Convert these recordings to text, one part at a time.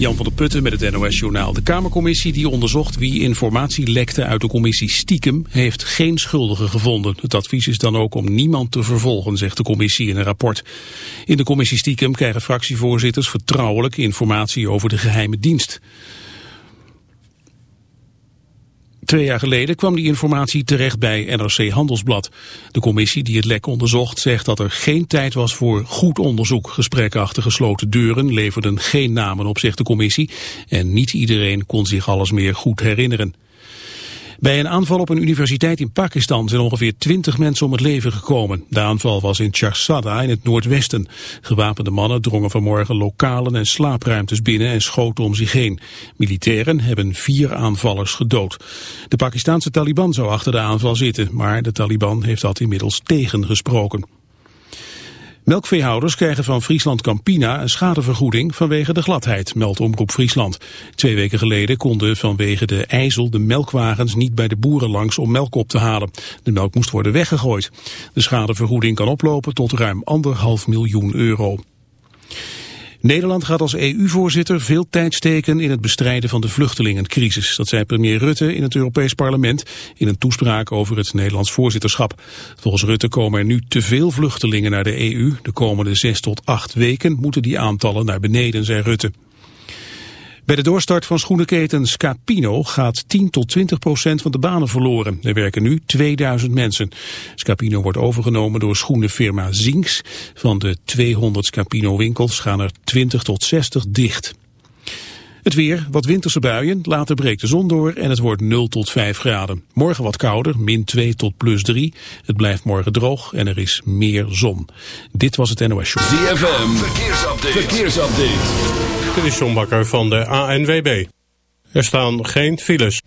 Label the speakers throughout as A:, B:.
A: Jan van der Putten met het NOS-journaal. De Kamercommissie die onderzocht wie informatie lekte uit de commissie Stiekem... heeft geen schuldige gevonden. Het advies is dan ook om niemand te vervolgen, zegt de commissie in een rapport. In de commissie Stiekem krijgen fractievoorzitters vertrouwelijk informatie over de geheime dienst. Twee jaar geleden kwam die informatie terecht bij NRC Handelsblad. De commissie die het lek onderzocht zegt dat er geen tijd was voor goed onderzoek. Gesprekken achter gesloten deuren leverden geen namen op, zegt de commissie. En niet iedereen kon zich alles meer goed herinneren. Bij een aanval op een universiteit in Pakistan zijn ongeveer twintig mensen om het leven gekomen. De aanval was in Charsada in het noordwesten. Gewapende mannen drongen vanmorgen lokalen en slaapruimtes binnen en schoten om zich heen. Militairen hebben vier aanvallers gedood. De Pakistanse Taliban zou achter de aanval zitten, maar de Taliban heeft dat inmiddels tegengesproken. Melkveehouders krijgen van Friesland Campina een schadevergoeding vanwege de gladheid, meldt Omroep Friesland. Twee weken geleden konden vanwege de ijzel de melkwagens niet bij de boeren langs om melk op te halen. De melk moest worden weggegooid. De schadevergoeding kan oplopen tot ruim anderhalf miljoen euro. Nederland gaat als EU-voorzitter veel tijd steken in het bestrijden van de vluchtelingencrisis. Dat zei premier Rutte in het Europees Parlement in een toespraak over het Nederlands voorzitterschap. Volgens Rutte komen er nu te veel vluchtelingen naar de EU. De komende zes tot acht weken moeten die aantallen naar beneden, zei Rutte. Bij de doorstart van schoenenketen Scapino gaat 10 tot 20 procent van de banen verloren. Er werken nu 2000 mensen. Scapino wordt overgenomen door schoenenfirma Zinks. Van de 200 Scapino winkels gaan er 20 tot 60 dicht. Het weer, wat winterse buien, later breekt de zon door en het wordt 0 tot 5 graden. Morgen wat kouder, min 2 tot plus 3. Het blijft morgen droog en er is meer zon. Dit was het NOS Show.
B: ZFM, verkeersupdate. verkeersupdate.
C: Dit is John Bakker van de ANWB. Er staan geen files.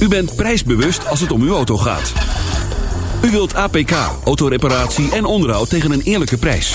B: U bent prijsbewust als het om uw auto gaat. U wilt APK, autoreparatie en onderhoud tegen een eerlijke prijs.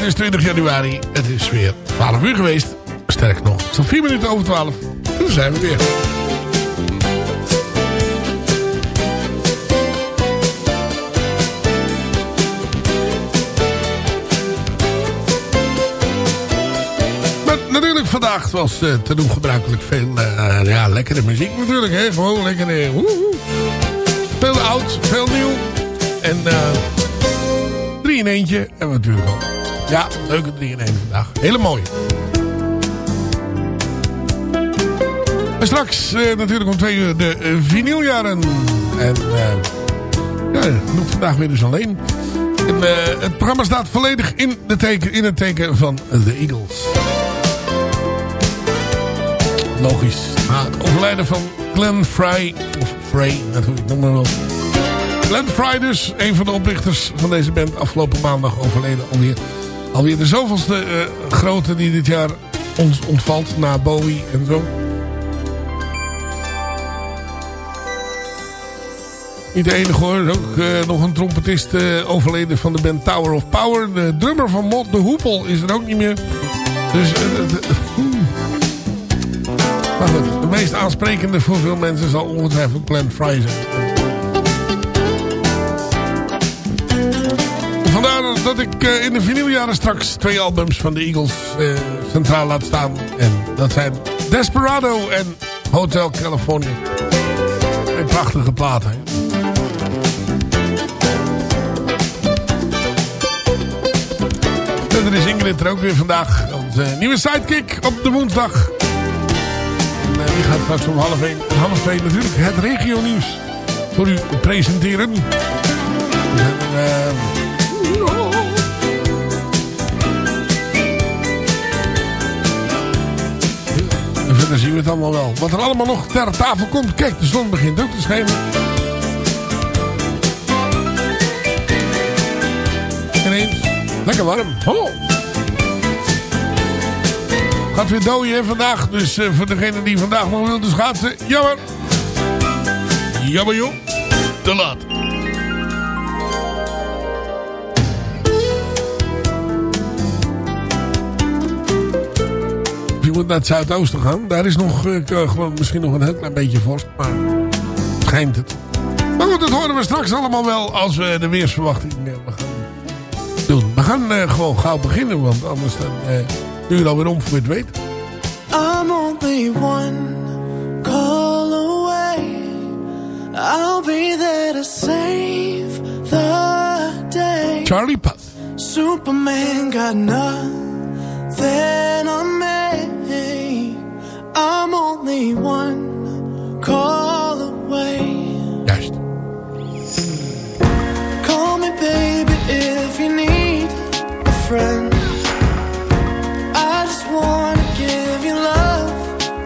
D: Het is 20 januari. Het is weer 12 uur geweest. Sterk nog, het 4 minuten over 12. En zijn we weer. vandaag was uh, te doen gebruikelijk veel uh, ja, lekkere muziek natuurlijk. Hè? Gewoon lekkere... Eh, woehoe. Veel oud, veel nieuw. En uh, drie in eentje. En natuurlijk ook ja, leuke drie in één vandaag. Hele mooie. En straks eh, natuurlijk om twee uur de uh, vinyljaren. En eh ja, ik vandaag weer dus alleen. En, het programma staat volledig in, de teken, in het teken van The Eagles. Logisch. Na het overlijden van Glenn Fry. Of Frey, natuurlijk, noem maar wel. Glenn Fry dus, een van de oprichters van deze band. Afgelopen maandag overleden alweer. Alweer de zoveelste eh, grote die dit jaar ons ontvalt. Na Bowie en zo. Niet de enige hoor. Is ook eh, nog een trompetist eh, overleden van de band Tower of Power. De drummer van Mott de Hoepel is er ook niet meer. Dus... hmm. Maar goed, de meest aansprekende voor veel mensen zal ongetwijfeld Glenn Fry zijn. Dat ik eh, in de vinyljaren straks twee albums van de Eagles eh, centraal laat staan. En dat zijn Desperado en Hotel California. Twee prachtige platen. En er is Ingrid er ook weer vandaag. Onze nieuwe sidekick op de woensdag. En eh, die gaat straks om half één, half twee natuurlijk het regio nieuws voor u presenteren. En, verder zien we het allemaal wel. Wat er allemaal nog ter tafel komt. Kijk, de zon begint ook te schijnen. Ineens. Lekker warm. Oh. Gaat weer dooien vandaag. Dus eh, voor degene die vandaag nog wilde schaatsen. Jammer. Jammer joh. Te laat. Moet naar het zuidoosten gaan. Daar is nog, eh, gewoon misschien nog een heel klein beetje vorst. Maar schijnt het. Maar goed, dat horen we straks allemaal wel als we de weersverwachting eh, we gaan doen. We gaan eh, gewoon gauw beginnen. Want anders dan eh duurt het alweer om voor je het weet.
E: I'm only one call away. I'll be there to save the day.
D: Charlie Puth.
E: Superman got nothing on me. I'm only one call away.
D: Juist.
E: Call me baby if you need a friend. I just wanna give you love.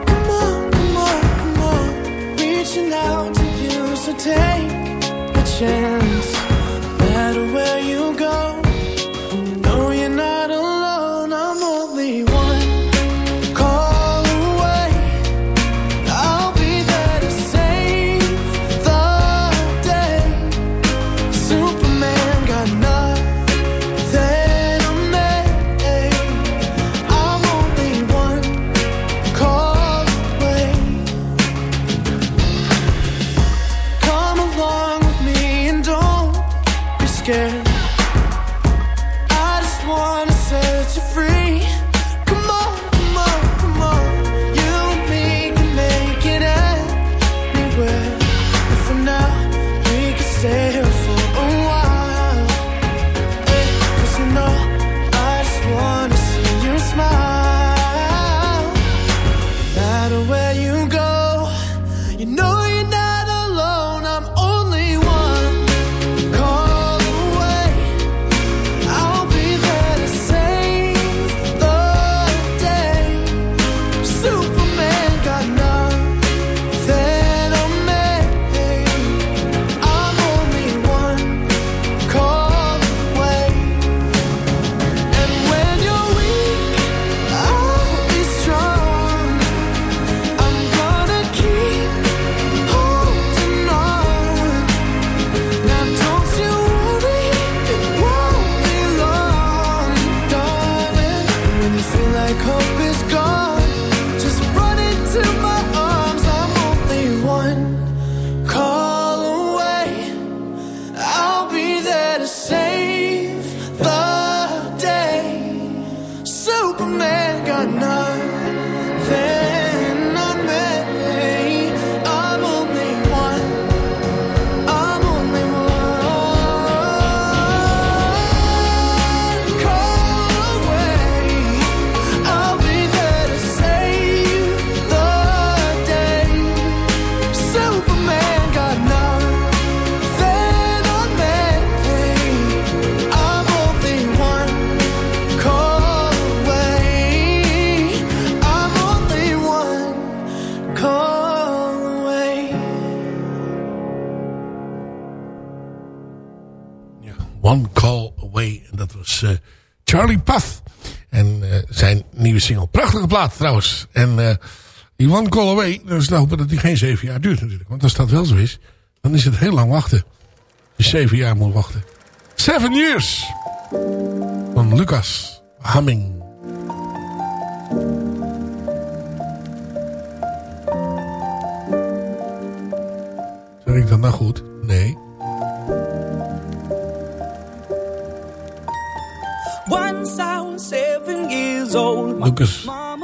E: Come on, come on, come on. Reaching out to you, so take a chance.
D: Plaat trouwens. En eh, die One Call Away, is te hopen dat die geen zeven jaar duurt natuurlijk. Want als dat wel zo is, dan is het heel lang wachten. Je zeven jaar moet wachten. Seven Years. Van Lucas Hamming. Zeg ik dat nou goed? Nee.
F: Once I was seven years old.
D: Lucas.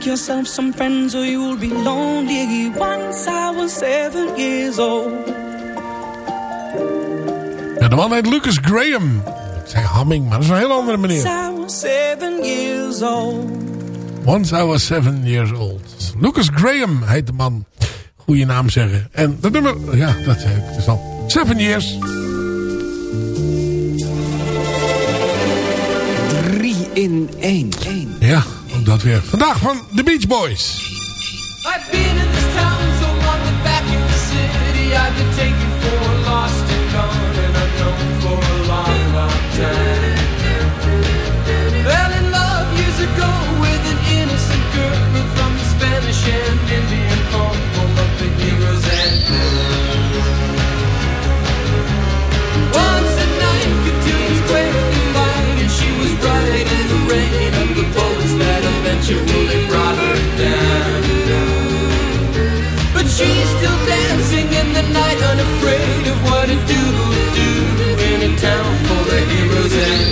F: make yourself some friends or you'll be lonely. Once I was seven years old.
D: Ja, de man heet Lucas Graham. Ik zei Hamming, maar dat is een heel andere meneer.
F: I was seven years old.
D: Once I was seven years old. Lucas Graham heet de man. Goeie naam zeggen. En dat nummer, ja, dat zei ik dus al. Seven years.
G: Drie in één.
D: Ja, dat weer. Vandaag van The Beach Boys.
H: I've been in this town so long that back in the city I've been taken for lost and gone and unknown for a long, long time. eventually brought her down. But she's still dancing in the night, unafraid of what a doodle do in a town full of heroes and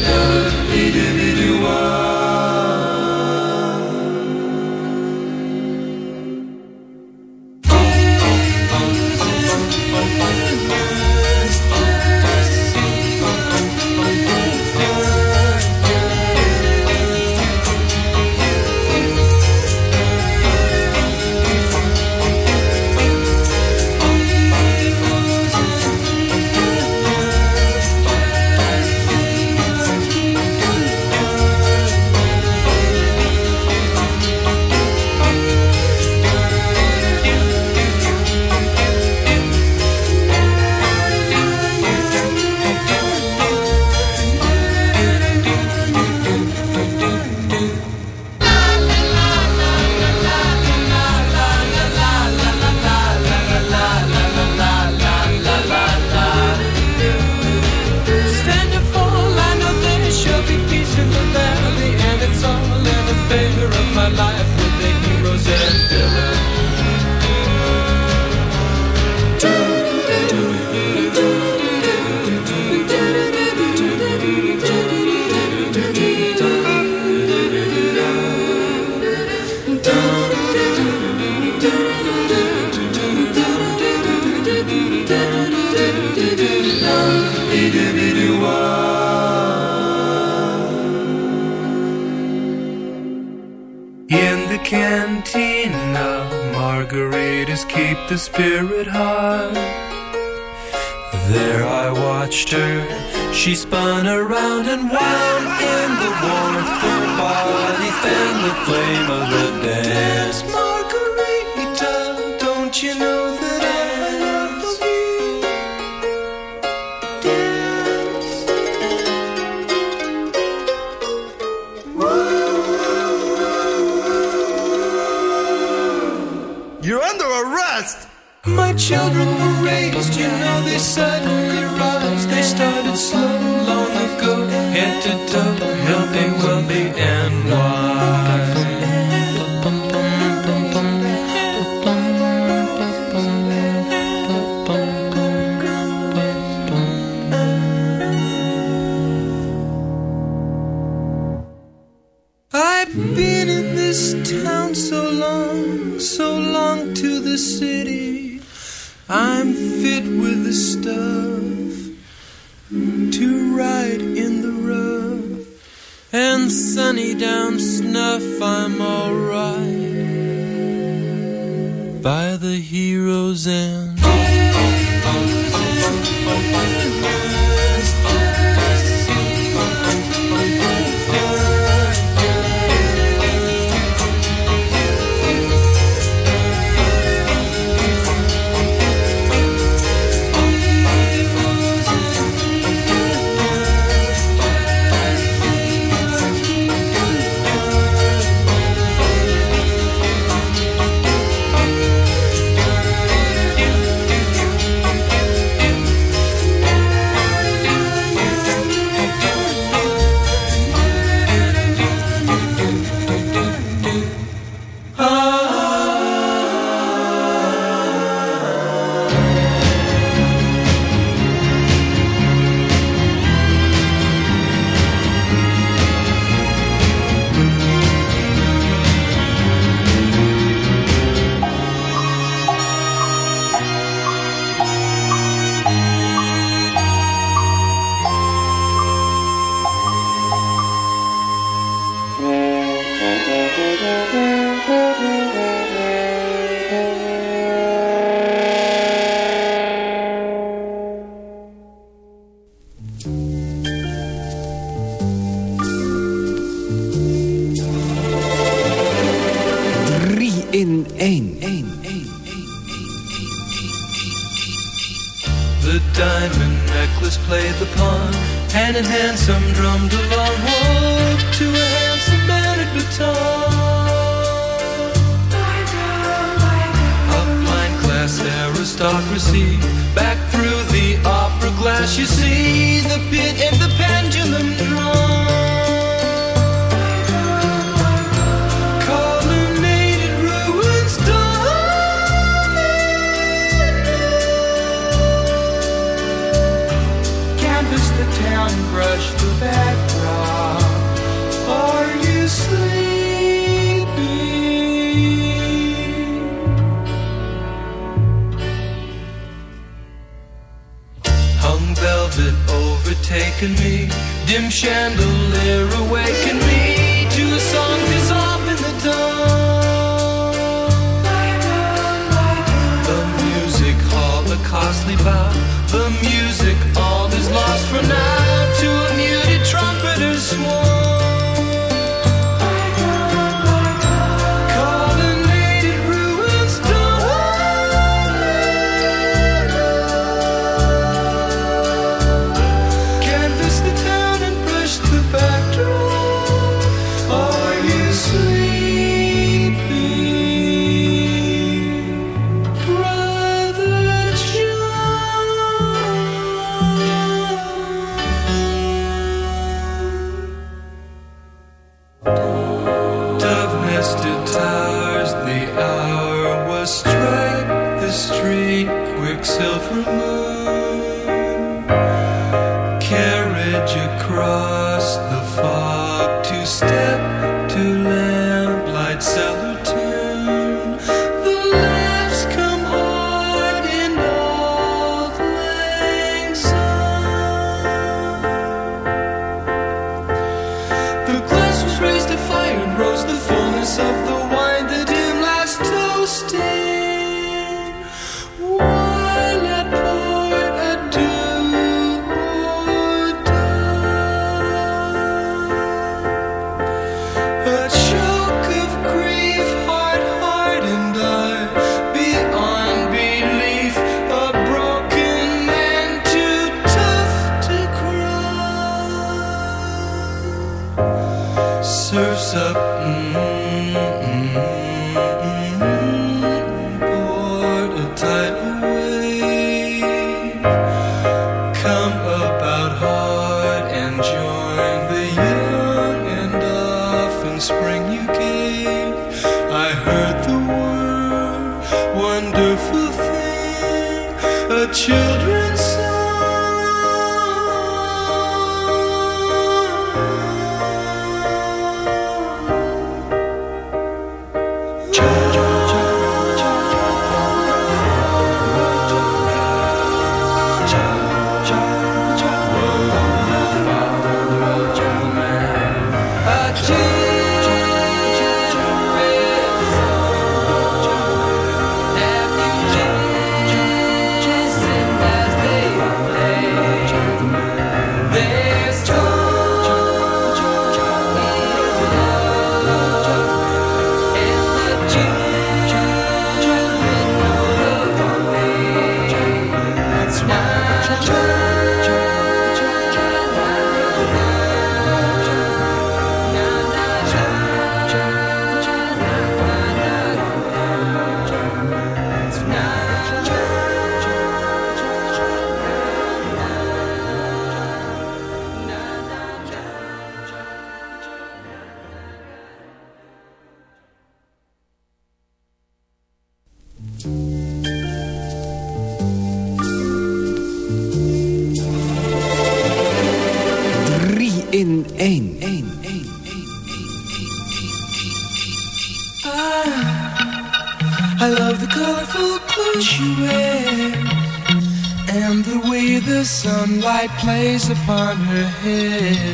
H: upon her hair.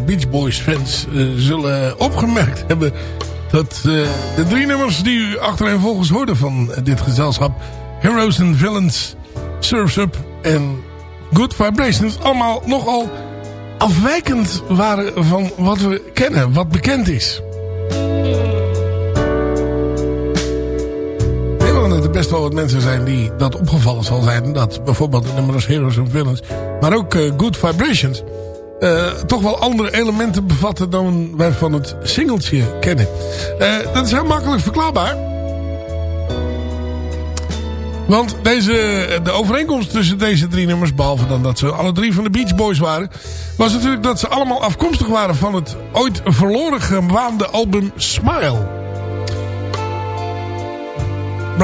D: Beach Boys fans eh, zullen opgemerkt hebben... dat eh, de drie nummers die u achtereenvolgens hoorde van eh, dit gezelschap... Heroes and Villains, Surf's Up en Good Vibrations... allemaal nogal afwijkend waren van wat we kennen, wat bekend is. Dat er best wel wat mensen zijn die dat opgevallen zal zijn. Dat bijvoorbeeld de nummers Heroes and Villains, maar ook eh, Good Vibrations... eh, toch wel andere elementen bevatten dan wij van het singeltje kennen. Eh, dat is heel makkelijk verklaarbaar. Want deze, de overeenkomst tussen deze drie nummers, behalve dan dat ze alle drie van de Beach Boys waren, was natuurlijk dat ze allemaal afkomstig waren van het ooit verloren gewaande album Smile.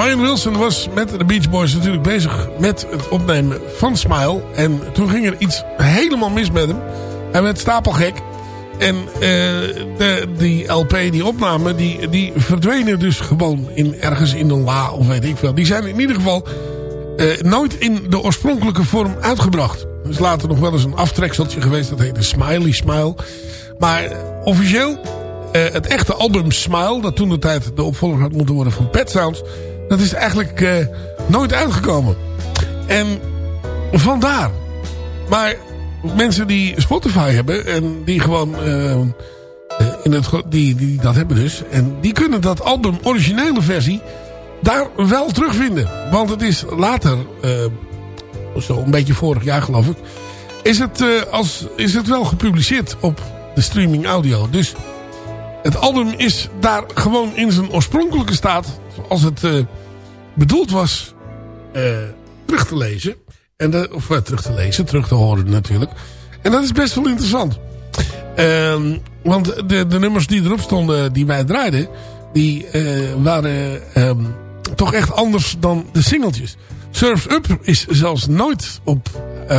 D: Brian Wilson was met de Beach Boys natuurlijk bezig met het opnemen van Smile. En toen ging er iets helemaal mis met hem. Hij werd stapelgek. En eh, de, die LP, die opname, die, die verdwenen dus gewoon in, ergens in een la of weet ik veel. Die zijn in ieder geval eh, nooit in de oorspronkelijke vorm uitgebracht. Er is later nog wel eens een aftrekseltje geweest. Dat heette Smiley Smile. Maar officieel, eh, het echte album Smile... dat toen de tijd de opvolger had moeten worden van Pet Sounds... dat is eigenlijk eh, nooit uitgekomen. En vandaar. Maar mensen die Spotify hebben... en die gewoon... eh, eh, in het, die, die dat hebben dus. En die kunnen dat album, originele versie... daar wel terugvinden. Want het is later... eh, zo een beetje vorig jaar geloof ik... is het, als, is het wel gepubliceerd op de streaming audio. Dus het album is daar gewoon in zijn oorspronkelijke staat... zoals het bedoeld was eh, terug te lezen. En de, of eh, terug te lezen, terug te horen natuurlijk. En dat is best wel interessant. Ehm, want de, de nummers die erop stonden, die wij draaiden... die eh, waren ehm, toch echt anders dan de singeltjes. Surf's Up is zelfs nooit op,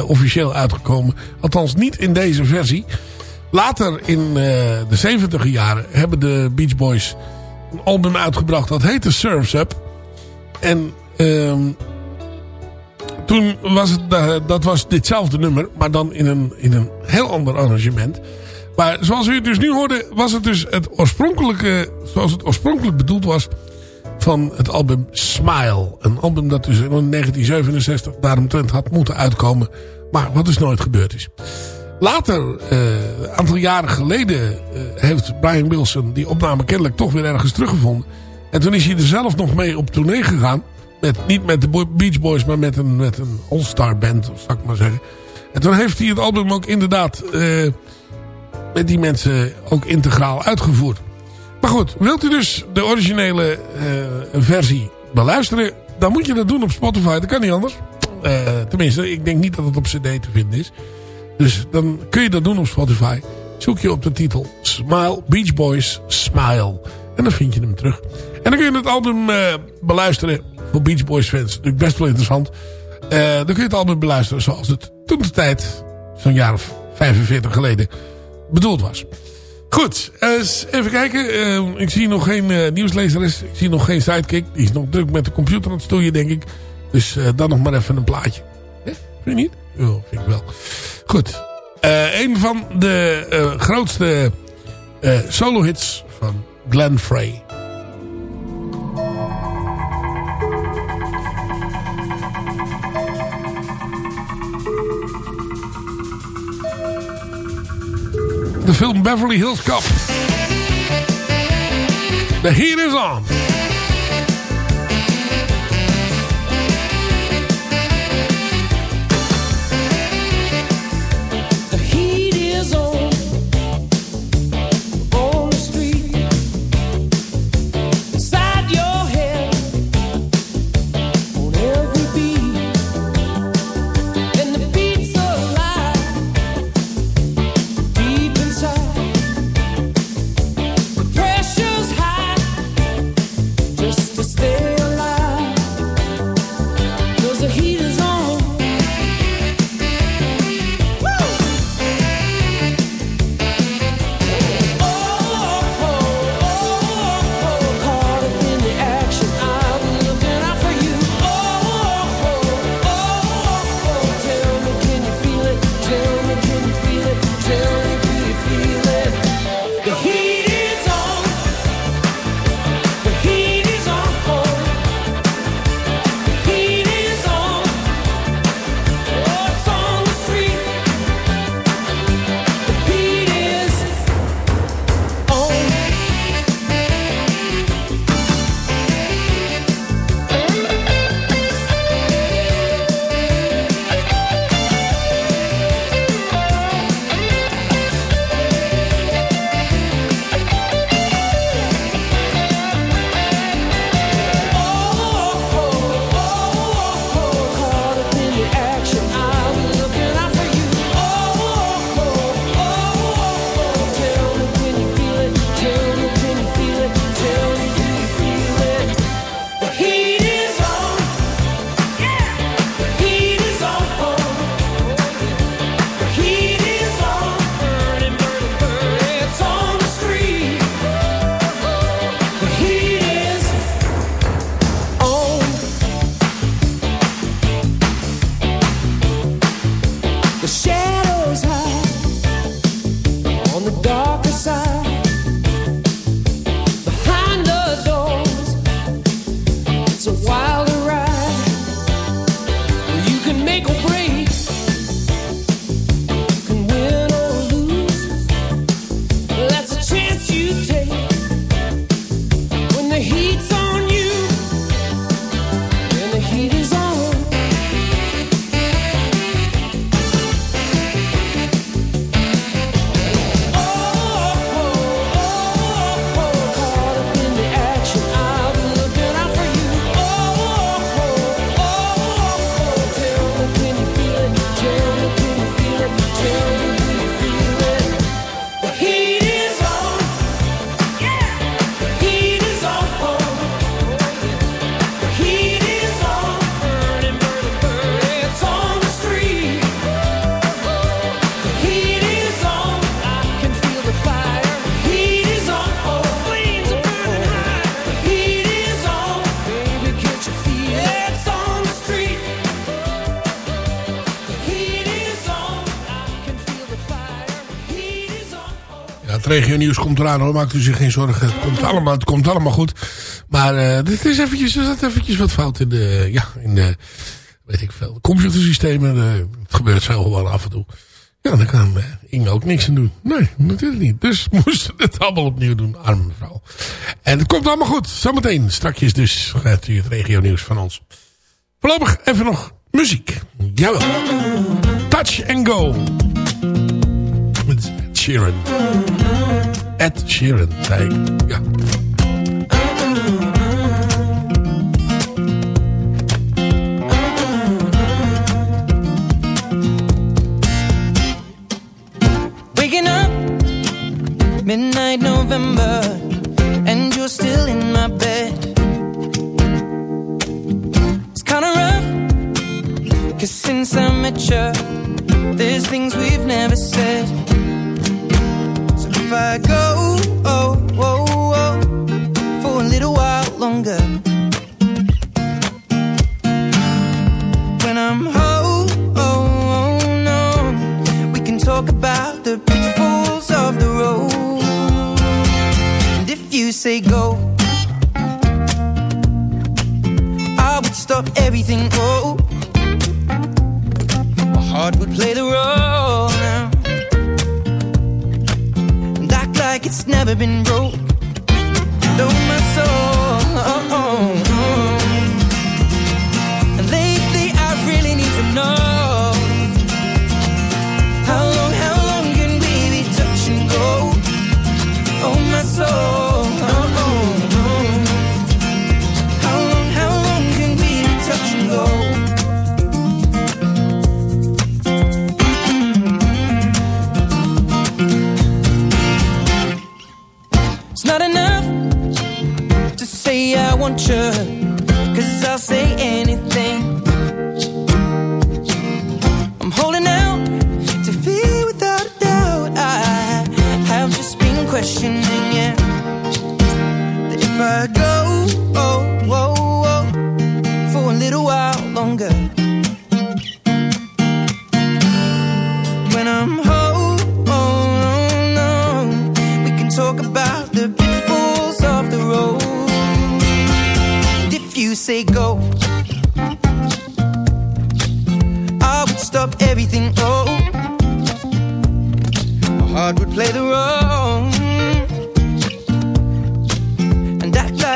D: officieel uitgekomen. Althans niet in deze versie. Later in de 70 jaren hebben de Beach Boys een album uitgebracht. Dat heette Surf's Up. En ehm, toen was het, eh, dat was ditzelfde nummer. Maar dan in een, in een heel ander arrangement. Maar zoals u het dus nu hoorde, was het dus het oorspronkelijke, zoals het oorspronkelijk bedoeld was, van het album Smile. Een album dat dus in 1967 daaromtrent had moeten uitkomen, maar wat dus nooit gebeurd is. Later, eh, een aantal jaren geleden, eh, heeft Brian Wilson die opname kennelijk toch weer ergens teruggevonden. En toen is hij er zelf nog mee op tournee gegaan. Met, niet met de Beach Boys, maar met een, met een all-star band, zou ik maar zeggen. En toen heeft hij het album ook inderdaad eh, met die mensen ook integraal uitgevoerd. Maar goed, wilt u dus de originele eh, versie beluisteren... dan moet je dat doen op Spotify. Dat kan niet anders. Eh, tenminste, ik denk niet dat het op cd te vinden is. Dus dan kun je dat doen op Spotify. Zoek je op de titel Smile, Beach Boys Smile. En dan vind je hem terug. En dan kun je het album eh, beluisteren voor Beach Boys fans. Natuurlijk best wel interessant. Eh, dan kun je het album beluisteren zoals het toen de tijd, zo'n jaar of 45 geleden, bedoeld was. Goed, eens even kijken. Eh, ik zie nog geen eh, nieuwslezeres. Ik zie nog geen sidekick. Die is nog druk met de computer aan het stoeien, denk ik. Dus eh, dan nog maar even een plaatje. Vind je niet? Ja, vind ik wel. Goed. Eh, een van de eh, grootste eh, solo-hits van Glenn Frey. De film Beverly Hills Cop. The heat is on. Regio nieuws komt eraan hoor. Maakt u zich geen zorgen. Het komt allemaal, het komt allemaal goed. Maar uh, dit is eventjes, er zat eventjes wat fout in de, ja, in de, weet ik veel, computersystemen. Uh, het gebeurt zo gewoon af en toe. Ja, daar kan uh, ook niks aan doen. Nee, natuurlijk niet. Dus moesten het allemaal opnieuw doen, arme mevrouw. En het komt allemaal goed. Zometeen, strakjes dus, gaat u het regio nieuws van ons. Voorlopig even nog muziek. Jawel. Touch and Go. Met Sheeran. Ed Sheeran, zei. Ja.
I: Waking up, midnight November, and you're still in my bed. It's kinda rough, cause since I met you, there's things we've never said. If I go, oh, oh, oh, for a little while longer, when I'm home, oh, oh, no, we can talk about the pitfalls of the road. And if you say go, I would stop everything, oh. My heart would play the role it's never been broke. Though my soul, oh, oh, oh. Lately I really need to know. How long, how long can we be touch and go? Oh, my soul.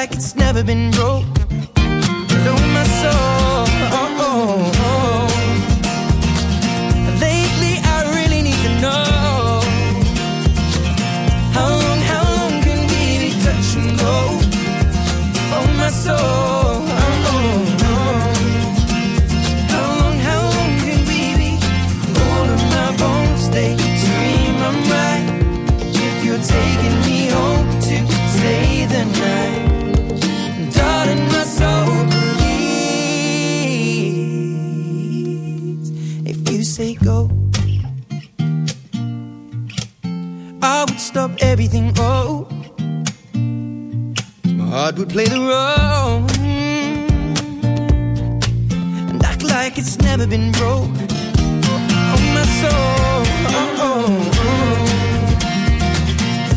I: Like it's never been broke. Know my soul play the role and act like it's never been broke. Oh, my soul. Oh, oh, oh.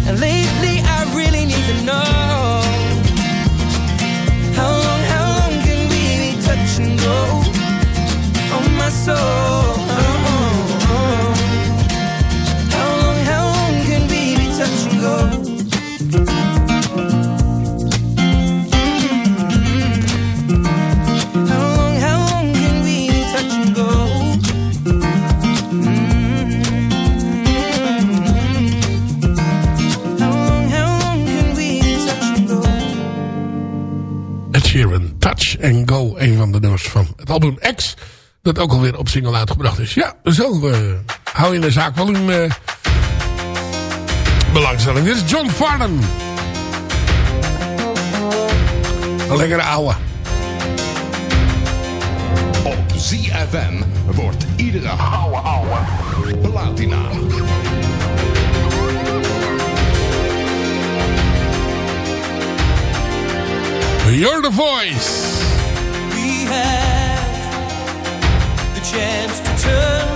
I: And lately, I really need to know how long, how long can we be touch and go? Oh, my soul. And Go.
D: Een van de nummers van het album X. Dat ook alweer op single uitgebracht is. Ja, zo eh, hou je de zaak wel in eh, belangstelling. Dit is John Farnham. Een lekkere ouwe.
J: Op ZFM wordt iedere ouwe ouwe platina.
D: You're the voice.
I: We had the chance to turn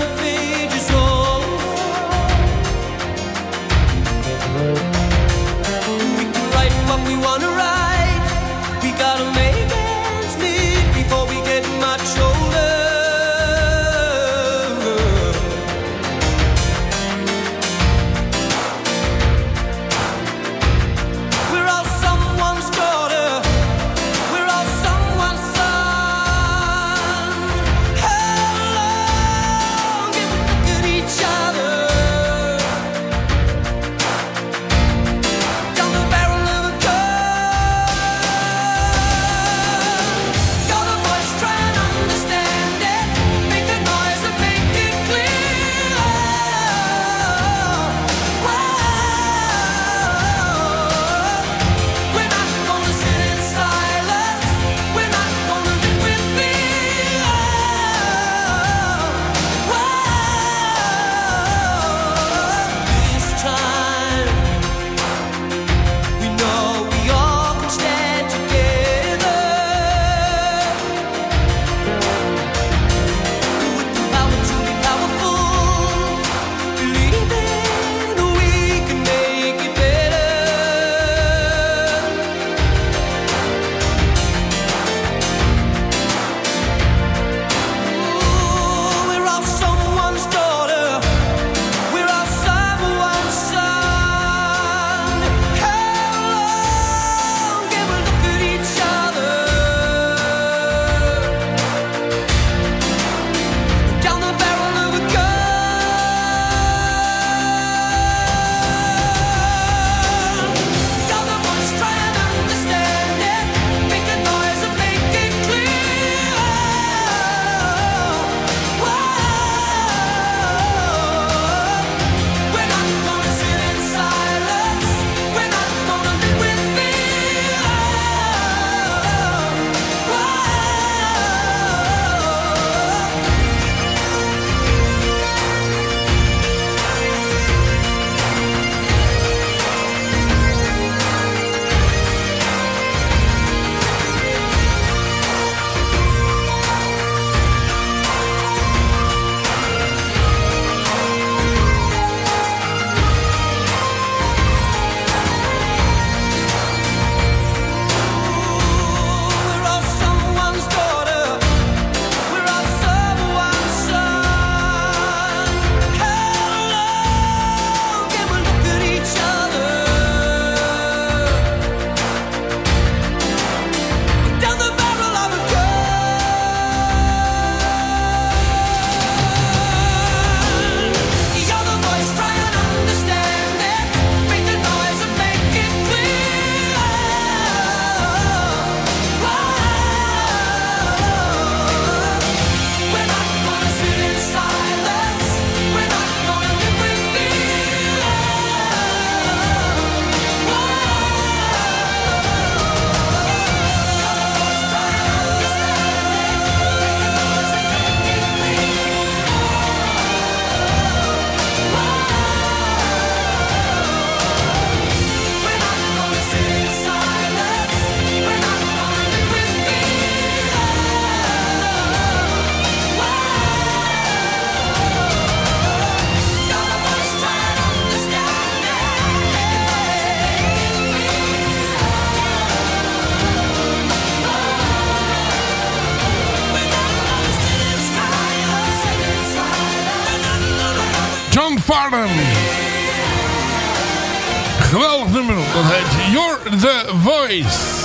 D: heet You're the Voice.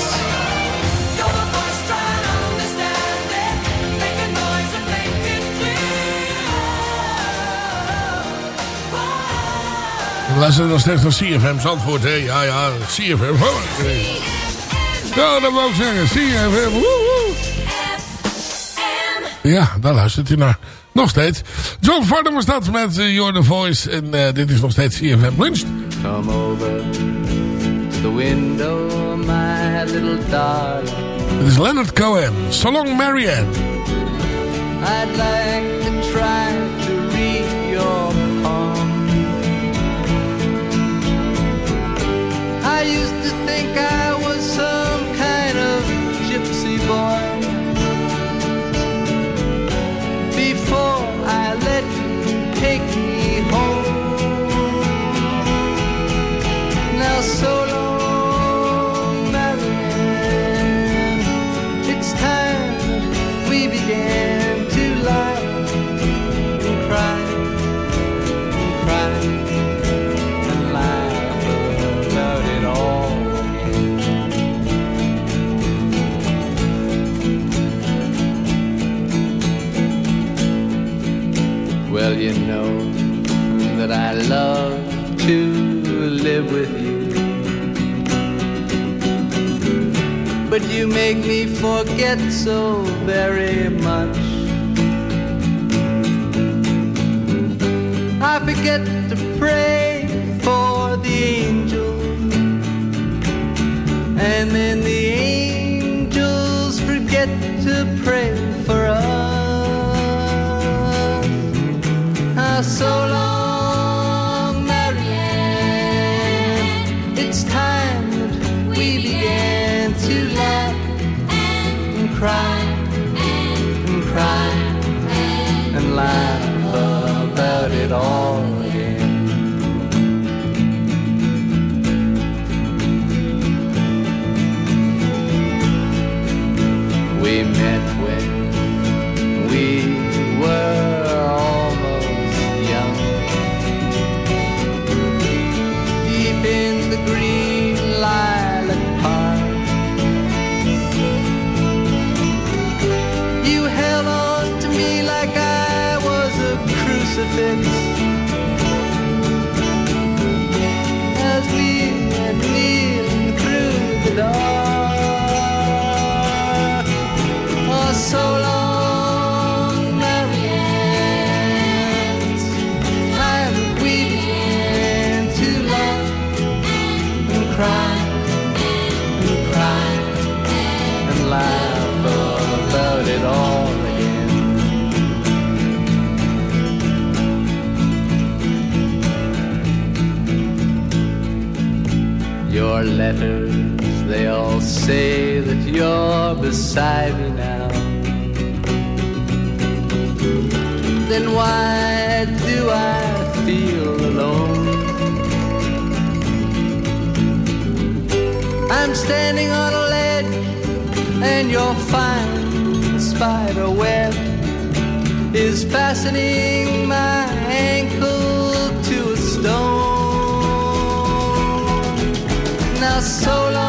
D: We luisteren nog steeds naar CFM Zandvoort, hè? Ja, ja, CFM. Ja, dat wou ik zeggen. CFM. Ja, daar luistert u naar. Nog steeds. John Farnham was dat met uh, You're the Voice. En eh, dit is nog steeds CFM Lunch.
K: Come over the window, my little darling.
D: Dit is Leonard Cohen. So long, Marianne.
K: I'd like to try to read your palm. I used to think I was some kind of gypsy boy. Before I let you take me home. Now so you know that I love to live with you. But you make me forget so very much. I forget to it all Your letters, they all say that you're beside me now. Then why do I feel alone? I'm standing on a ledge and your fine spider web is fastening my so long,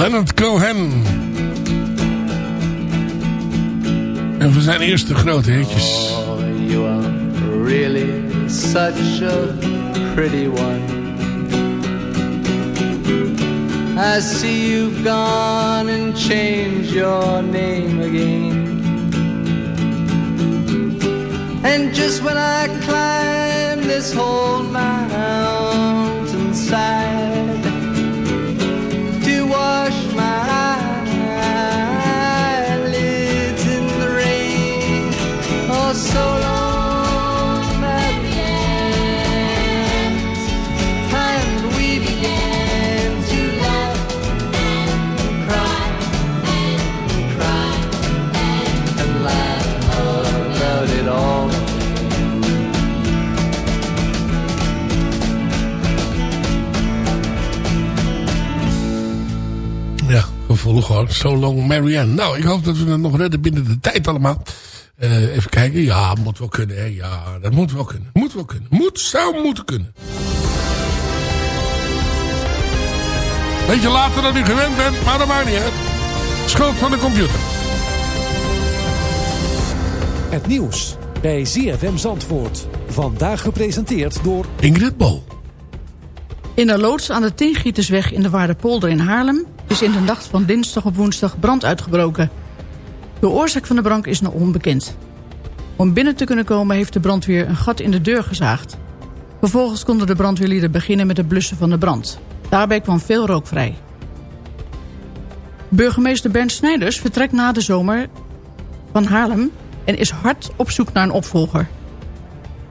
D: Leonard Cohen. En voor zijn eerste grote hitjes.
K: Oh, you are really such a pretty one. I see you've gone and changed your name again. And just when I climb this whole mountainside
D: Hoor. So long Marianne. Nou, ik hoop dat we het nog redden binnen de tijd allemaal. Eh, even kijken. Ja, moet wel kunnen. Hè. Ja, dat moet wel kunnen. Moet wel kunnen. Moet, zou moeten kunnen. Beetje later dan u gewend bent, maar dat maakt niet uit. Schuld van de computer.
L: Het nieuws bij ZFM Zandvoort. Vandaag gepresenteerd door
D: Ingrid Bol.
M: In de loods aan de Tiengietersweg in de Waardepolder in Haarlem... is in de nacht van dinsdag op woensdag brand uitgebroken. De oorzaak van de brand is nog onbekend. Om binnen te kunnen komen heeft de brandweer een gat in de deur gezaagd. Vervolgens konden de brandweerlieden beginnen met het blussen van de brand. Daarbij kwam veel rook vrij. Burgemeester Bernd Snijders vertrekt na de zomer van Haarlem... en is hard op zoek naar een opvolger.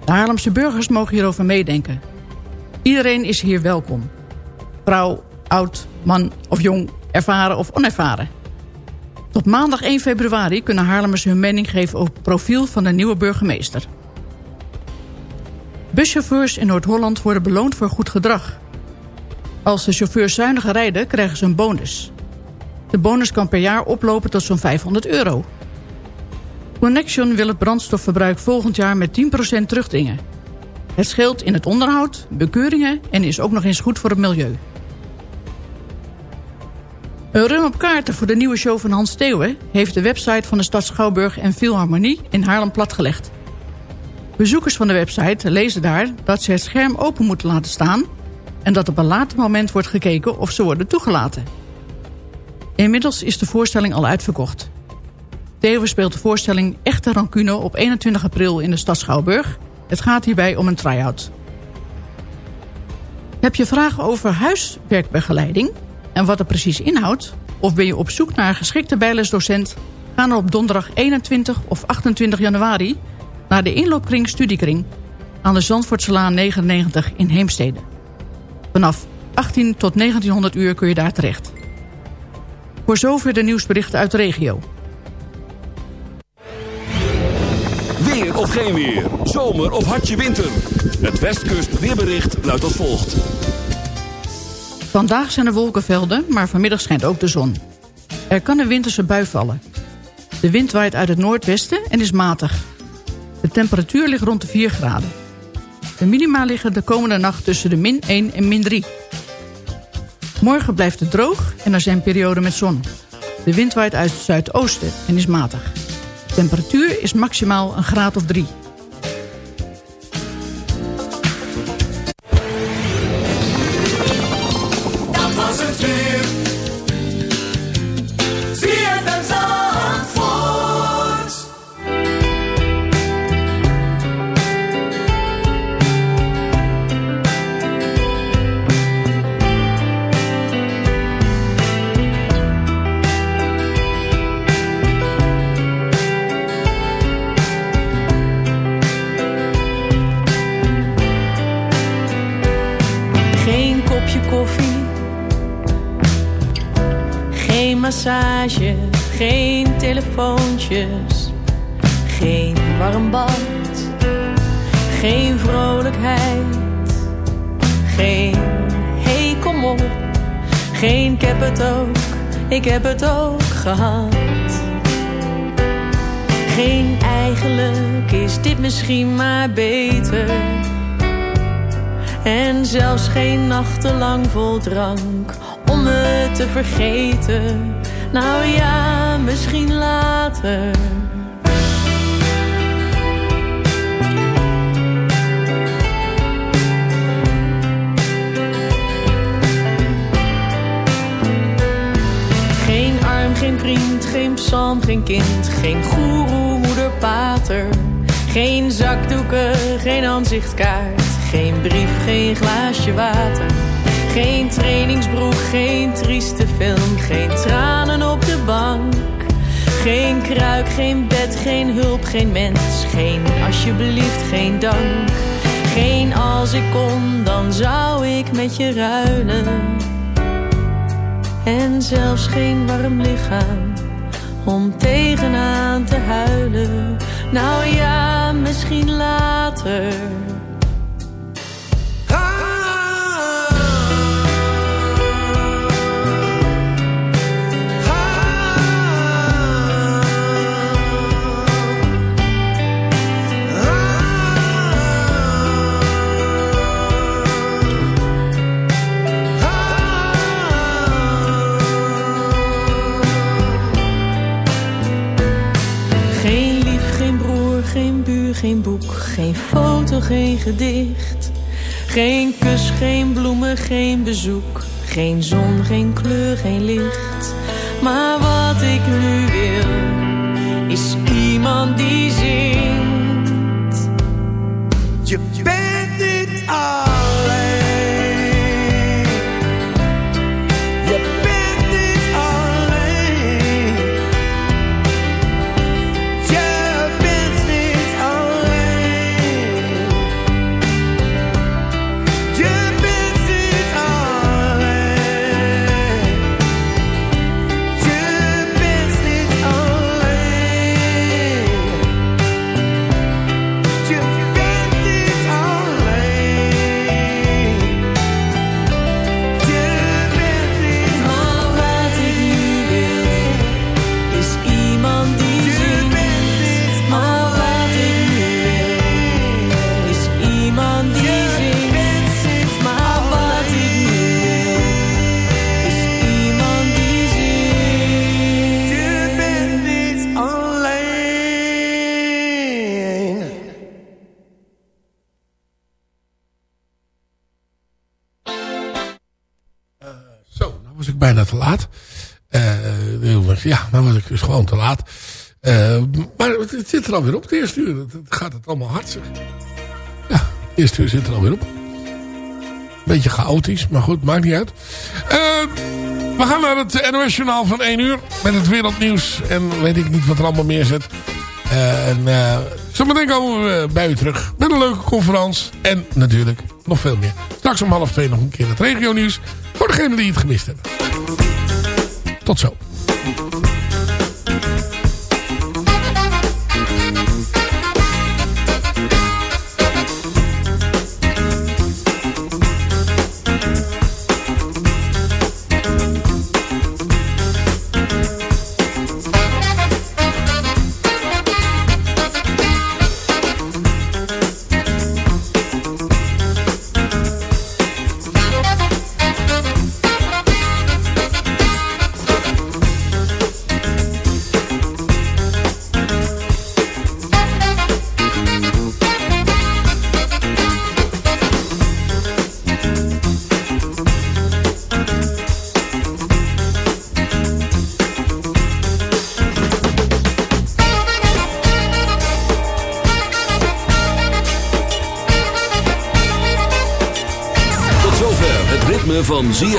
M: De Haarlemse burgers mogen hierover meedenken... Iedereen is hier welkom. Vrouw, oud, man of jong, ervaren of onervaren. Tot maandag 1 februari kunnen Haarlemmers hun mening geven... over het profiel van de nieuwe burgemeester. Buschauffeurs in Noord-Holland worden beloond voor goed gedrag. Als de chauffeurs zuiniger rijden, krijgen ze een bonus. De bonus kan per jaar oplopen tot zo'n 500 euro. Connection wil het brandstofverbruik volgend jaar met 10% terugdringen... Het scheelt in het onderhoud, bekeuringen en is ook nog eens goed voor het milieu. Een run op kaarten voor de nieuwe show van Hans Theeuwen... heeft de website van de stad Schouwburg en Philharmonie in Haarlem platgelegd. Bezoekers van de website lezen daar dat ze het scherm open moeten laten staan... en dat op een later moment wordt gekeken of ze worden toegelaten. Inmiddels is de voorstelling al uitverkocht. Theeuwen speelt de voorstelling Echte Rancune op 21 april in de stad Schouwburg... Het gaat hierbij om een try-out. Heb je vragen over huiswerkbegeleiding en wat er precies inhoudt... of ben je op zoek naar een geschikte bijlesdocent... ga dan op donderdag 21 of 28 januari... naar de inloopkring Studiekring... aan de Zandvoortselaan 99 in Heemstede. Vanaf 18 tot 1900 uur kun je daar terecht. Voor zover de nieuwsberichten uit de regio.
B: Weer of geen weer. Zomer of hartje winter. Het Westkust weerbericht luidt als volgt.
M: Vandaag zijn er wolkenvelden, maar vanmiddag schijnt ook de zon. Er kan een winterse bui vallen. De wind waait uit het noordwesten en is matig. De temperatuur ligt rond de 4 graden. De minima liggen de komende nacht tussen de min 1 en min 3. Morgen blijft het droog en er zijn perioden met zon. De wind waait uit het zuidoosten en is matig. De temperatuur is maximaal een graad of 3.
N: Geen warm bad. Geen vrolijkheid. Geen hey kom op. Geen ik heb het ook, ik heb het ook gehad. Geen eigenlijk is dit misschien maar beter. En zelfs geen nachtenlang vol drank om me te vergeten. Nou ja, misschien later. Geen arm, geen vriend, geen psalm, geen kind, geen goeroe, moeder, pater. Geen zakdoeken, geen aanzichtkaart, geen brief, geen glaasje water. Geen trainingsbroek, geen trieste film, geen tranen op de bank. Geen kruik, geen bed, geen hulp, geen mens, geen alsjeblieft, geen dank. Geen als ik kon, dan zou ik met je ruilen. En zelfs geen warm lichaam om tegenaan te huilen. Nou ja, misschien later. Geen boek, geen foto, geen gedicht. Geen kus, geen bloemen, geen bezoek. Geen zon, geen kleur, geen licht. Maar wat ik nu wil, is iemand die zingt.
D: Bijna te laat. Eh, ja, nou was ik dus gewoon te laat. Eh, maar het zit er alweer op, het eerste uur. Het, gaat het allemaal zeg. Ja, het eerste uur zit er alweer op. Beetje chaotisch, maar goed, maakt niet uit. Eh, we gaan naar het NOS-journaal van 1 uur. Met het wereldnieuws. En weet ik niet wat er allemaal meer zit. En uh, zometeen komen we bij u terug. Met een leuke conferentie. En natuurlijk nog veel meer. Straks om half twee nog een keer het regionieuws. Voor degenen die het gemist hebben. Tot zo.